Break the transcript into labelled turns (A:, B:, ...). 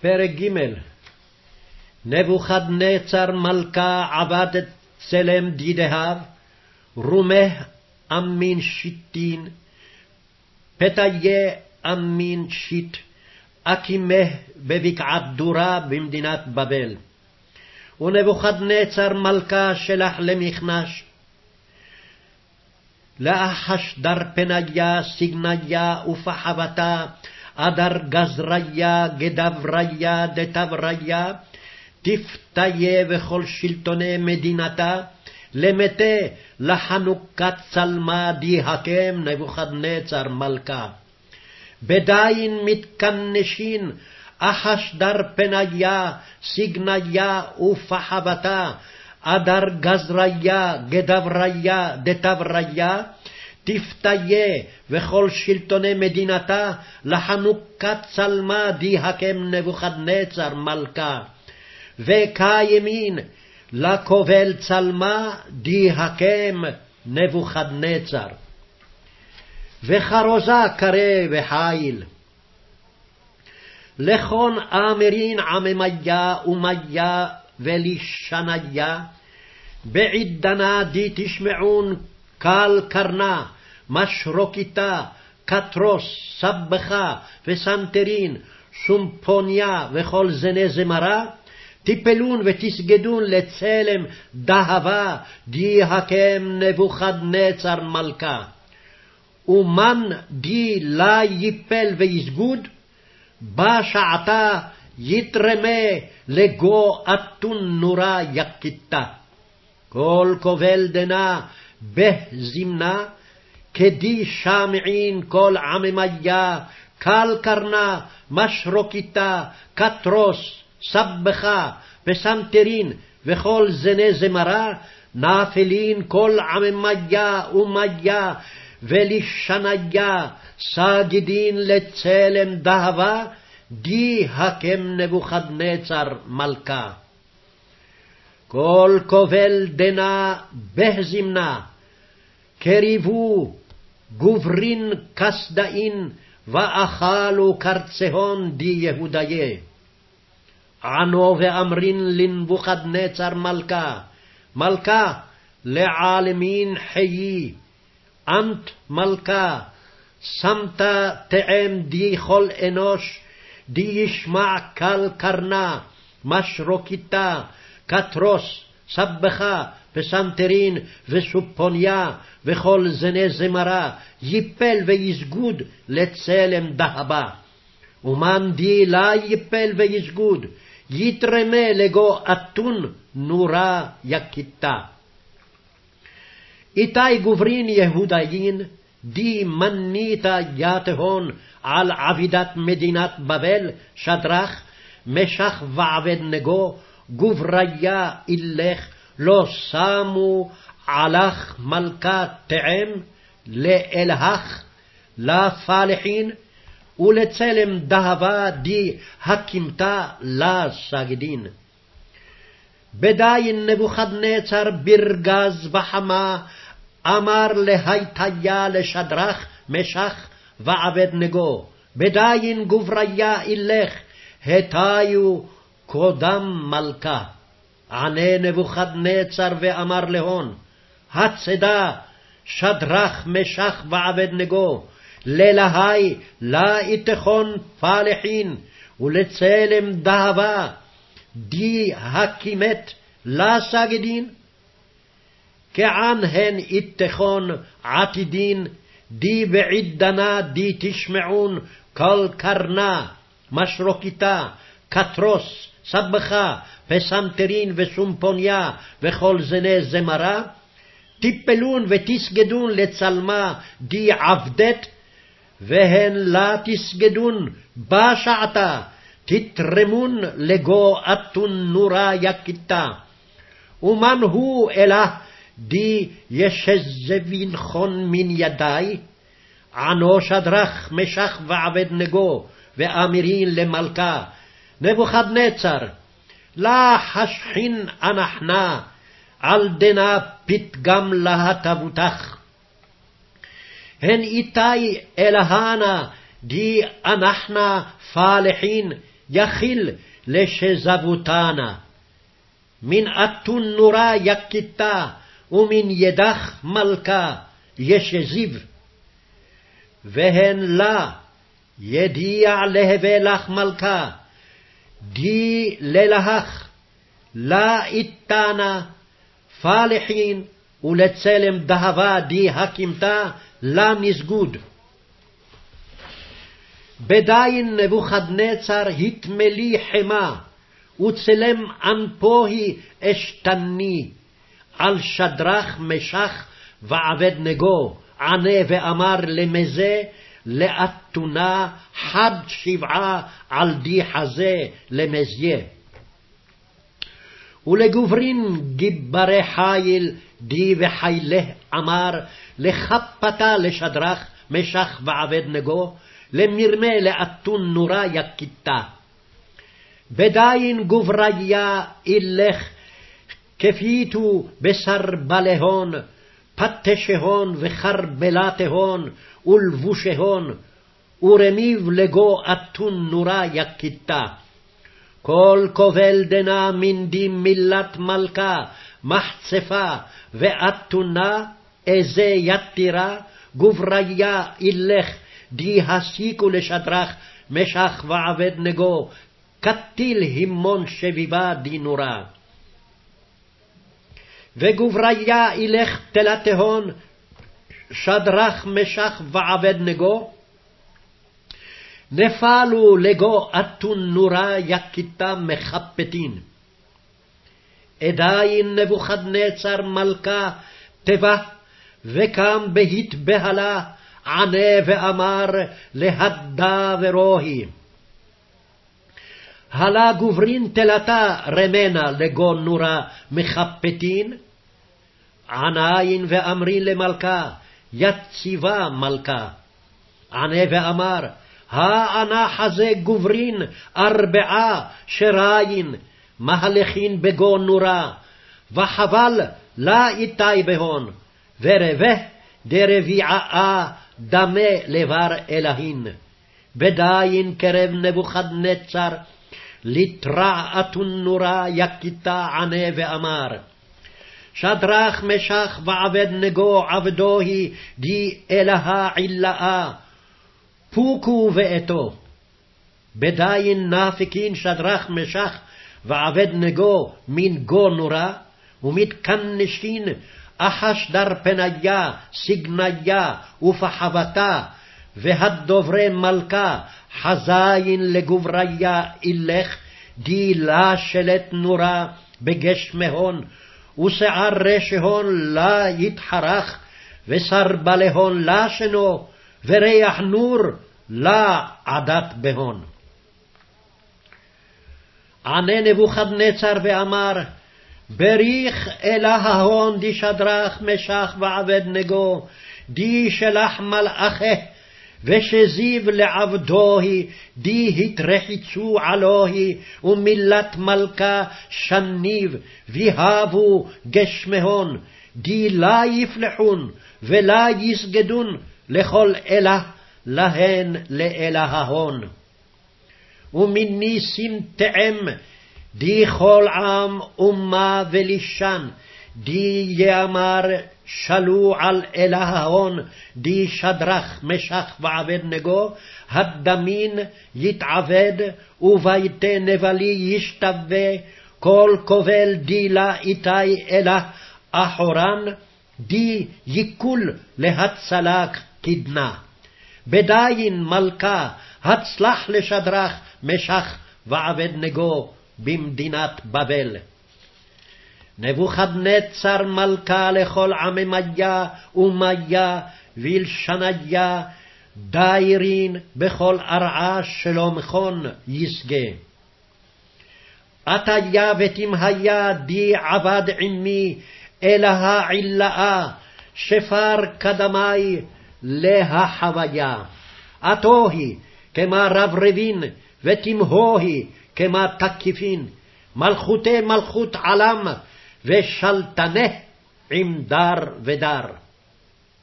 A: פרק ג' נבוכדנצר מלכה עבד את צלם דידיו, רומי אמין שיטין, פתיה אמין שיט, אקימה בבקעת דורה במדינת בבל. ונבוכדנצר מלכה שלח למכנש, לאחשדר פניה, סגניה ופחבתה, אדר גזריה, גדבריה, דתבריה, תפתיה וכל שלטוני מדינתה, למתה לחנוכת צלמה די הקם נבוכדנצר מלכה. בדין מתכנשין אחשדר פניה, סגניה ופחבתה, אדר גזריה, גדבריה, דתבריה, תפתיה וכל שלטוני מדינתה לחנוכת צלמה די הקם נבוכדנצר מלכה. וכימין לכובל צלמה די הקם נבוכדנצר. וחרוזה קרא וחיל. לכון אמרין עממיה ומיה ולשניה, בעידנה די תשמעון קל קרנה, משרוקיתה, קטרוס, סבכה וסנטרין, שומפוניה וכל זני זמרה, תפלון ותסגדון לצלם דהבה, די הקם נבוכדנצר מלכה. ומן די לה יפל ויסגוד, בשעתה יתרמה לגו אתון נורה יכיתה. כל כובל דנה בהזמנה, כדי שמעין כל עממיה, קל קרנה, משרוקיתה, קטרוס, סבכה, וסנטרין, וכל זני זמרה, נאפלין כל עממיה ומיה, ולשניה, סגידין לצלם דהבה, די הקם נבוכדנצר מלכה. כל כובל דנה בהזמנה, קריבו גוברין כסדאין, ואכלו קרצהון די יהודיה. ענו ואמרין לנבוכדנצר מלכה, מלכה לעלמין חיי, אמת מלכה, שמת תאם די כל אנוש, די ישמע קל קרנה, משרוקיתה, קטרוס, סבכה, וסנטרין, וסופוניה, וכל זני זמרה, יפל ויסגוד לצלם דהבה. ומן די לה יפל ויסגוד, יתרמה לגו אתון נורה יכיתה. איתי גוברין יהודאין, די מניתה יתהון על עבידת מדינת בבל, שדרך, משך ועבד נגו, גובריה אילך, לא שמו עלך מלכה תאם, לאלהך, לפלחין, ולצלם דהבה די הקימתה לה סגדין. בדין נבוכדנצר ברגז וחמה, אמר להיטיה לשדרך משך ועבד נגו, בדין גובריה אילך, הטיו קודם מלכה. ענה נבוכדנצר ואמר להון, הצדה שדרך משך ועבד נגו, ללהי לה איתכון פלחין, ולצלם דהבה, די הקימת לה סגדין? כען הן איתכון עתידין, די בעידנה די תשמעון כל קרנה, משרוקיתה, קטרוס, סבכה, פסנתרין וסומפוניה, וכל זני זמרה, טיפלון ותסגדון לצלמה די עבדת, והן לה תסגדון בשעתה, תתרמון לגו אתון נורה יכיתה. ומן הוא אלה די ישזבינכון מן ידי, ענו שדרך משך ועבד נגו, ואמירין למלכה, נבוכדנצר, לה חשכין אנחנה, על דנה פתגם להטבותך. הן איתי אלהנה, די אנחנה פלחין, יכיל לשזבותנה. מן אתון נורה יכיתה, ומן ידך מלכה ישזיב. והן לה ידיע להווה לך מלכה, די ללהך, לה איתנה, פלחין, ולצלם דהבה די הקימתה, לה מסגוד. בדין נבוכדנצר התמלי חמה, וצלם אנפוהי אשתני, על שדרך משך ועבד נגו, ענה ואמר למזה, לאתונה חד שבעה על די חזה למזיה. ולגוברין גיברי חיל די וחילה אמר, לכפתה לשדרך משך ועבד נגו, למרמה לאתון נורה יכיתה. בדין גובריה אילך, כפיתו בסרבלהון, פתשהון וחרבלתהון, ולבושהון, ורמיב לגו אתון נורה יכיתה. כל כובל דנה מנדי מילת מלכה, מחצפה ואתונה, איזה יתירה, גובריה אילך, די הסיקו לשדרך, משך ועבד נגו, קטיל המון שביבה די נורה. וגובריה אילך תלה תהון, שדרך משך ועבד נגו, נפלו לגו אתון נורה יכיתה מחפתין. עדיין נבוכדנצר מלכה תבה, וקם בהתבהלה, ענה ואמר להדה ורוהי. הלה גוברין תלתה רמנה לגו נורה מחפתין, עניין ואמרין למלכה, יציבה מלכה. ענה ואמר, האנה חזה גוברין ארבעה שריין, מהלכין בגו נורה, וחבל לה איתי בהון, ורבה דרביעה דמה לבר אלהין. בדין קרב נבוכדנצר, לתרע אתון נורה יכיתה ענה ואמר, שדרך משך ועבד נגו עבדו היא די אלהה עילאה, פוקו ואתו. בדין נפקין שדרך משך ועבד נגו מן גו נורה, ומתקנשין אחש דרפניה, סגניה ופחבתה, והדוברי מלכה, חזין לגובריה אילך, די לה שלט נורה בגשמהון, ושער רשהון לה יתחרך, וסרבה להון לה שנו, וריח נור לה עדת בהון. ענה נבוכדנצר ואמר, בריך אלה ההון די שדרך משך ועבד נגו, די שלח מלאכה, ושזיב לעבדוהי, די התרחיצו עלוהי, ומילת מלכה שניב, ויהבו גשמהון, די לה יפלחון, ולה יסגדון לכל אלה, להן לאלה ההון. ומניסים תאם, די כל עם אומה ולישן, די יאמר שלו על אלה ההון, די שדרך משך ועבד נגו, הדמין יתעבד, וביתי נבלי ישתווה, כל כובל די לה איתי אלה אחורן, די ייקול להצלק קדנה. בדין מלכה, הצלח לשדרך משך ועבד נגו במדינת בבל. נבוכדנצר מלכה לכל עממיה ומיה וילשניה, דיירין בכל ארעה שלומכון ישגה. עתיה ותמהיה די עבד עמי, אלה העילאה, שפר קדמי להחוויה. עתוהי כמה רברבין, ותמהוהי כמה תקיפין, מלכותי מלכות עלם, ושלטנה עם דר ודר.